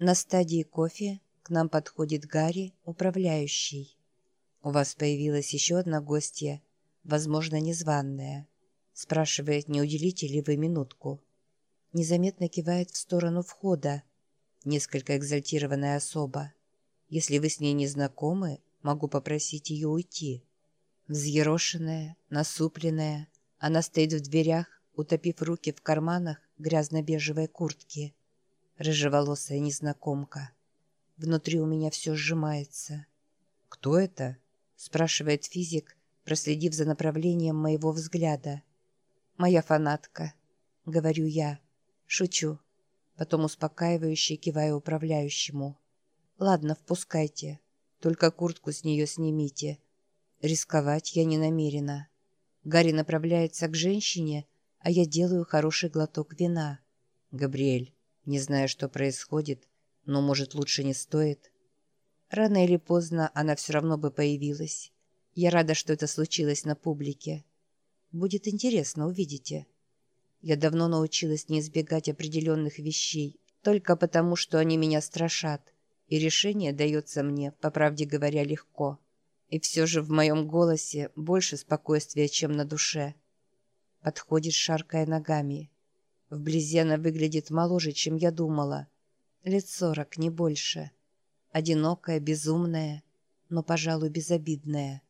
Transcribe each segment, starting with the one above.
На стадии кофе к нам подходит Гарри, управляющий. «У вас появилась еще одна гостья, возможно, незваная». Спрашивает, не уделите ли вы минутку. Незаметно кивает в сторону входа. Несколько экзальтированная особа. Если вы с ней не знакомы, могу попросить ее уйти. Взъерошенная, насупленная, она стоит в дверях, утопив руки в карманах грязно-бежевой куртки. Рыжеволосая незнакомка. Внутри у меня все сжимается. «Кто это?» – спрашивает физик, проследив за направлением моего взгляда. «Моя фанатка», — говорю я. Шучу. Потом успокаивающе киваю управляющему. «Ладно, впускайте. Только куртку с нее снимите. Рисковать я не намерена». Гарри направляется к женщине, а я делаю хороший глоток вина. «Габриэль, не знаю, что происходит, но, может, лучше не стоит». Рано или поздно она все равно бы появилась. Я рада, что это случилось на публике. Будет интересно, увидите. Я давно научилась не избегать определенных вещей, только потому, что они меня страшат, и решение дается мне, по правде говоря, легко. И все же в моем голосе больше спокойствия, чем на душе. Подходит, шаркая ногами. Вблизи она выглядит моложе, чем я думала. Лет сорок, не больше. Одинокая, безумная, но, пожалуй, безобидная.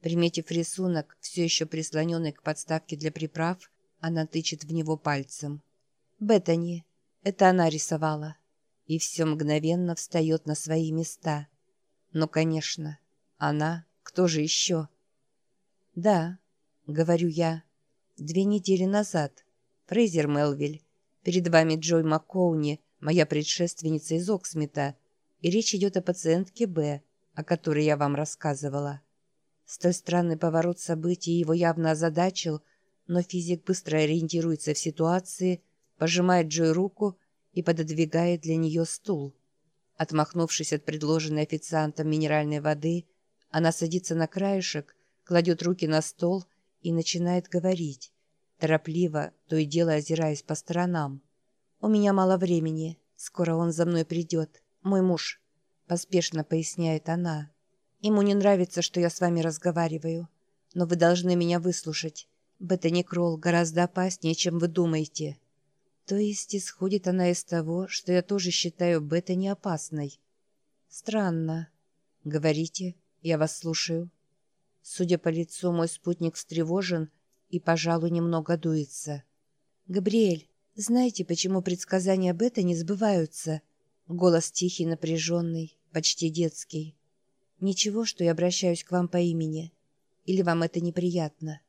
Приметив рисунок, все еще прислоненный к подставке для приправ, она тычет в него пальцем. «Беттани, это она рисовала». И все мгновенно встает на свои места. Но, конечно, она, кто же еще? «Да», — говорю я, — «две недели назад. Фрейзер Мелвиль. Перед вами Джой МакКоуни, моя предшественница из Оксмита, и речь идет о пациентке Б, о которой я вам рассказывала». Столь странный поворот событий его явно озадачил, но физик быстро ориентируется в ситуации, пожимает Джой руку и пододвигает для нее стул. Отмахнувшись от предложенной официантом минеральной воды, она садится на краешек, кладет руки на стол и начинает говорить, торопливо, то и дело озираясь по сторонам. «У меня мало времени, скоро он за мной придет, мой муж», — поспешно поясняет она. Ему не нравится, что я с вами разговариваю. Но вы должны меня выслушать. Бета-некрол гораздо опаснее, чем вы думаете. То есть исходит она из того, что я тоже считаю бета не опасной. Странно. Говорите, я вас слушаю. Судя по лицу, мой спутник встревожен и, пожалуй, немного дуется. «Габриэль, знаете, почему предсказания бета не сбываются?» Голос тихий, напряженный, почти детский. «Ничего, что я обращаюсь к вам по имени? Или вам это неприятно?»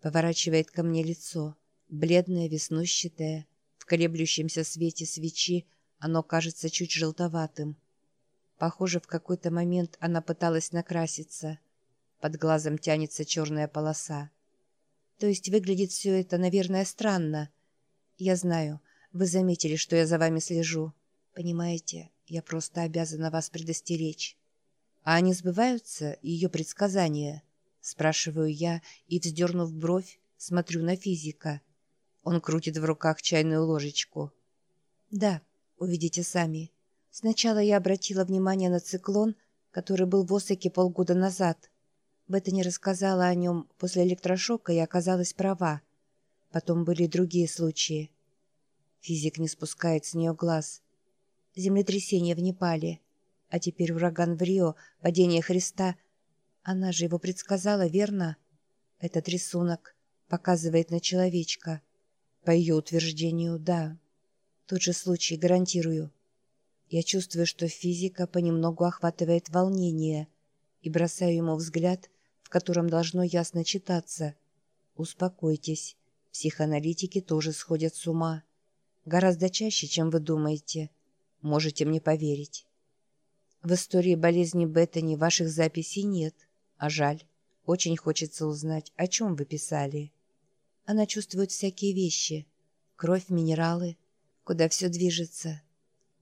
Поворачивает ко мне лицо, бледное, веснущатое. В колеблющемся свете свечи оно кажется чуть желтоватым. Похоже, в какой-то момент она пыталась накраситься. Под глазом тянется черная полоса. То есть выглядит все это, наверное, странно. Я знаю, вы заметили, что я за вами слежу. Понимаете, я просто обязана вас предостеречь. «А они сбываются, ее предсказания?» Спрашиваю я и, вздернув бровь, смотрю на физика. Он крутит в руках чайную ложечку. «Да, увидите сами. Сначала я обратила внимание на циклон, который был в Осаке полгода назад. Бета не рассказала о нем после электрошока и оказалась права. Потом были другие случаи. Физик не спускает с нее глаз. Землетрясение в Непале — а теперь ураган в Рио, падение Христа. Она же его предсказала, верно? Этот рисунок показывает на человечка. По ее утверждению, да. Тот же случай, гарантирую. Я чувствую, что физика понемногу охватывает волнение и бросаю ему взгляд, котором должно ясно читаться. Успокойтесь, психоаналитики тоже сходят с ума. Гораздо чаще, чем вы думаете. Можете мне поверить. В истории болезни Беттани ваших записей нет, а жаль. Очень хочется узнать, о чем вы писали. Она чувствует всякие вещи. Кровь, минералы, куда все движется.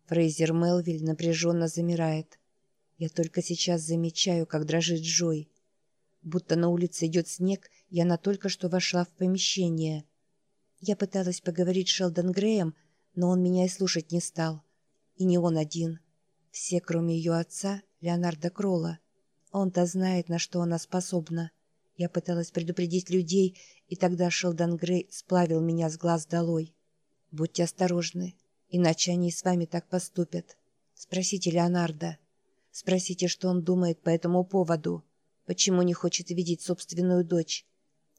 Фрейзер Мелвиль напряженно замирает. Я только сейчас замечаю, как дрожит Джой. Будто на улице идет снег, и она только что вошла в помещение. Я пыталась поговорить с Шелдон Греем, но он меня и слушать не стал. И не он один. Все, кроме ее отца, Леонарда Кролла. Он-то знает, на что она способна. Я пыталась предупредить людей, и тогда Шелдон Грей сплавил меня с глаз долой. Будьте осторожны, иначе они с вами так поступят. Спросите Леонарда. Спросите, что он думает по этому поводу. Почему не хочет видеть собственную дочь?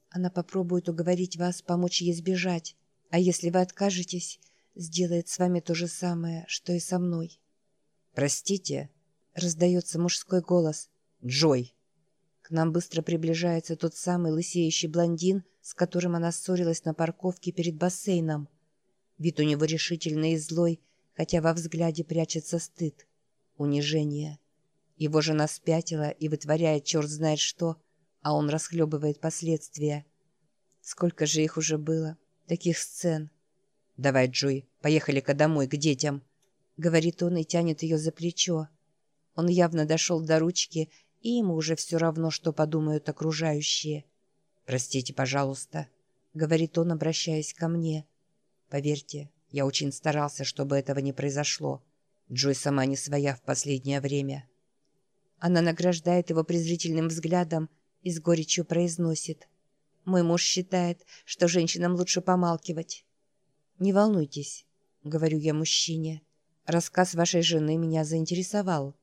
Она попробует уговорить вас помочь ей сбежать. А если вы откажетесь, сделает с вами то же самое, что и со мной. «Простите», — раздается мужской голос. «Джой». К нам быстро приближается тот самый лысеющий блондин, с которым она ссорилась на парковке перед бассейном. Вид у него решительный и злой, хотя во взгляде прячется стыд, унижение. Его жена спятила и вытворяет черт знает что, а он расхлебывает последствия. Сколько же их уже было, таких сцен. «Давай, Джой, поехали-ка домой, к детям», — говорит он и тянет ее за плечо. Он явно дошел до ручки и ему уже все равно, что подумают окружающие. «Простите, пожалуйста», — говорит он, обращаясь ко мне. «Поверьте, я очень старался, чтобы этого не произошло. Джой сама не своя в последнее время». Она награждает его презрительным взглядом и с горечью произносит. «Мой муж считает, что женщинам лучше помалкивать». «Не волнуйтесь», — говорю я мужчине. «Рассказ вашей жены меня заинтересовал.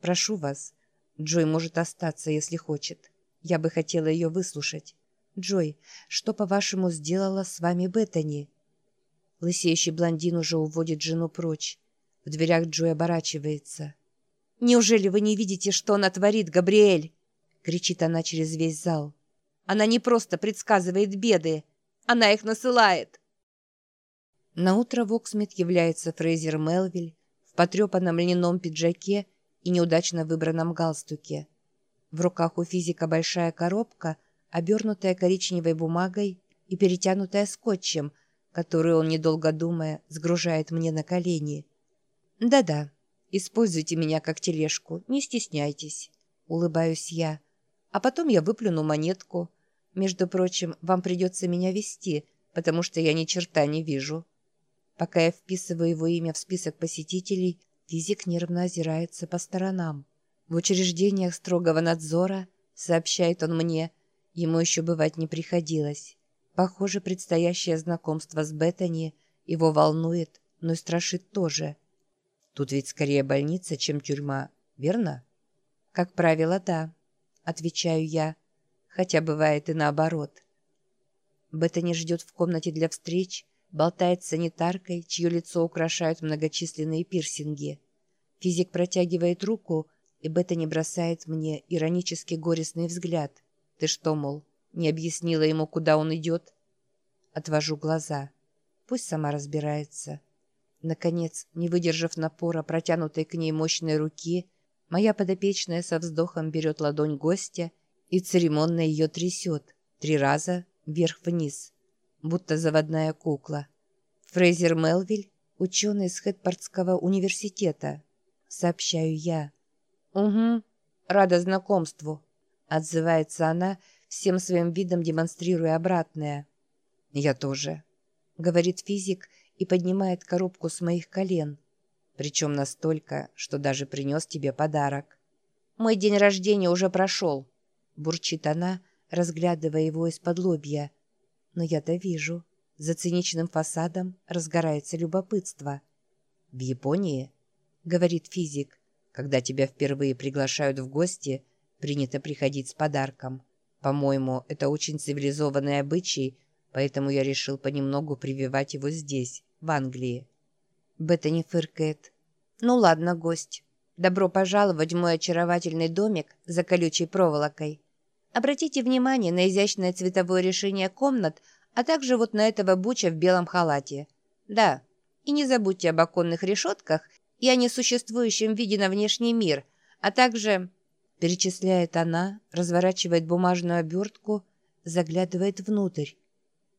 Прошу вас, Джой может остаться, если хочет. Я бы хотела ее выслушать. Джой, что, по-вашему, сделала с вами Беттани?» Лысеющий блондин уже уводит жену прочь. В дверях Джой оборачивается. «Неужели вы не видите, что она творит, Габриэль?» кричит она через весь зал. «Она не просто предсказывает беды, она их насылает!» Наутро в Оксмит является Фрейзер Мелвиль в потрепанном льняном пиджаке и неудачно выбранном галстуке. В руках у физика большая коробка, обернутая коричневой бумагой и перетянутая скотчем, которую он, недолго думая, сгружает мне на колени. «Да-да, используйте меня как тележку, не стесняйтесь», — улыбаюсь я. «А потом я выплюну монетку. Между прочим, вам придется меня вести, потому что я ни черта не вижу». Пока я вписываю его имя в список посетителей, Физик нервно озирается по сторонам. В учреждениях строгого надзора, сообщает он мне, ему еще бывать не приходилось. Похоже, предстоящее знакомство с Беттани его волнует, но и страшит тоже. Тут ведь скорее больница, чем тюрьма, верно? Как правило, да, отвечаю я, хотя бывает и наоборот. Беттани ждет в комнате для встреч, болтает с санитаркой, чье лицо украшают многочисленные пирсинги. Физик протягивает руку, и Бета не бросает мне иронически горестный взгляд. «Ты что, мол, не объяснила ему, куда он идет?» Отвожу глаза. Пусть сама разбирается. Наконец, не выдержав напора протянутой к ней мощной руки, моя подопечная со вздохом берет ладонь гостя и церемонно ее трясет три раза вверх-вниз будто заводная кукла. Фрейзер Мелвиль, ученый из Хэтпортского университета. Сообщаю я. «Угу, рада знакомству», — отзывается она, всем своим видом демонстрируя обратное. «Я тоже», — говорит физик и поднимает коробку с моих колен. «Причем настолько, что даже принес тебе подарок». «Мой день рождения уже прошел», — бурчит она, разглядывая его из-под лобья. Но я-то вижу. За циничным фасадом разгорается любопытство. «В Японии, — говорит физик, — когда тебя впервые приглашают в гости, принято приходить с подарком. По-моему, это очень цивилизованный обычай, поэтому я решил понемногу прививать его здесь, в Англии». Беттани фыркает. «Ну ладно, гость. Добро пожаловать в мой очаровательный домик за колючей проволокой. Обратите внимание на изящное цветовое решение комнат, а также вот на этого буча в белом халате. Да, и не забудьте об оконных решетках и о несуществующем виде на внешний мир, а также...» Перечисляет она, разворачивает бумажную обертку, заглядывает внутрь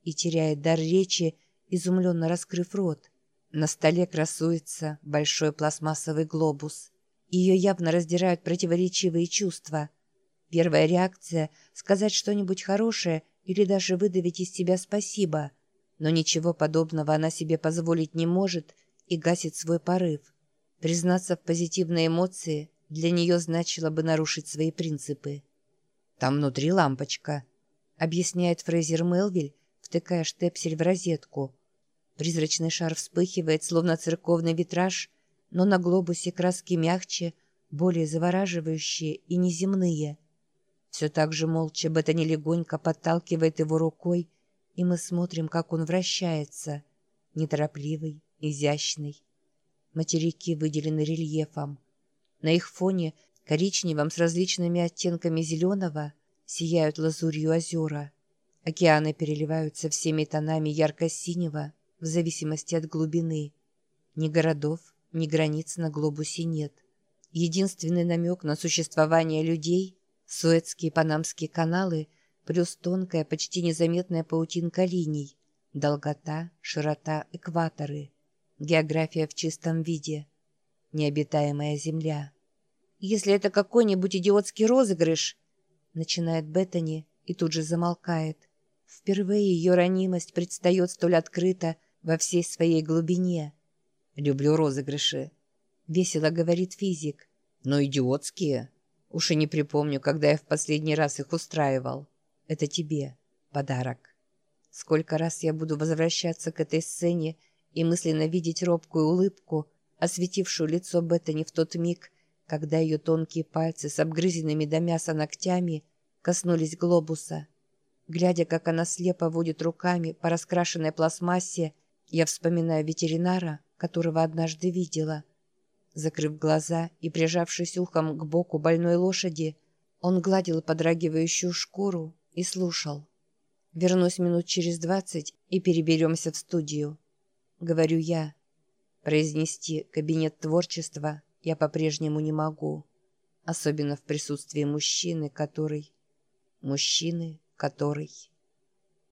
и теряет дар речи, изумленно раскрыв рот. На столе красуется большой пластмассовый глобус. Ее явно раздирают противоречивые чувства. Первая реакция — сказать что-нибудь хорошее или даже выдавить из себя спасибо. Но ничего подобного она себе позволить не может и гасит свой порыв. Признаться в позитивной эмоции для нее значило бы нарушить свои принципы. «Там внутри лампочка», — объясняет Фрейзер Мелвиль, втыкая штепсель в розетку. Призрачный шар вспыхивает, словно церковный витраж, но на глобусе краски мягче, более завораживающие и неземные. Все так же молча Беттани легонько подталкивает его рукой, и мы смотрим, как он вращается, неторопливый, изящный. Материки выделены рельефом. На их фоне, коричневом с различными оттенками зеленого, сияют лазурью озера. Океаны переливаются всеми тонами ярко-синего, в зависимости от глубины. Ни городов, ни границ на глобусе нет. Единственный намек на существование людей — Суэцкие и Панамские каналы плюс тонкая, почти незаметная паутинка линий, долгота, широта, экваторы — География в чистом виде. Необитаемая земля. «Если это какой-нибудь идиотский розыгрыш», начинает Беттани и тут же замолкает. Впервые ее ранимость предстает столь открыто во всей своей глубине. «Люблю розыгрыши», — весело говорит физик. «Но идиотские. Уж и не припомню, когда я в последний раз их устраивал. Это тебе подарок. Сколько раз я буду возвращаться к этой сцене и мысленно видеть робкую улыбку, осветившую лицо Беттани в тот миг, когда ее тонкие пальцы с обгрызенными до мяса ногтями коснулись глобуса. Глядя, как она слепо водит руками по раскрашенной пластмассе, я вспоминаю ветеринара, которого однажды видела. Закрыв глаза и прижавшись ухом к боку больной лошади, он гладил подрагивающую шкуру и слушал. Вернусь минут через двадцать и переберемся в студию говорю я. Произнести «кабинет творчества» я по-прежнему не могу, особенно в присутствии мужчины, который... Мужчины, который...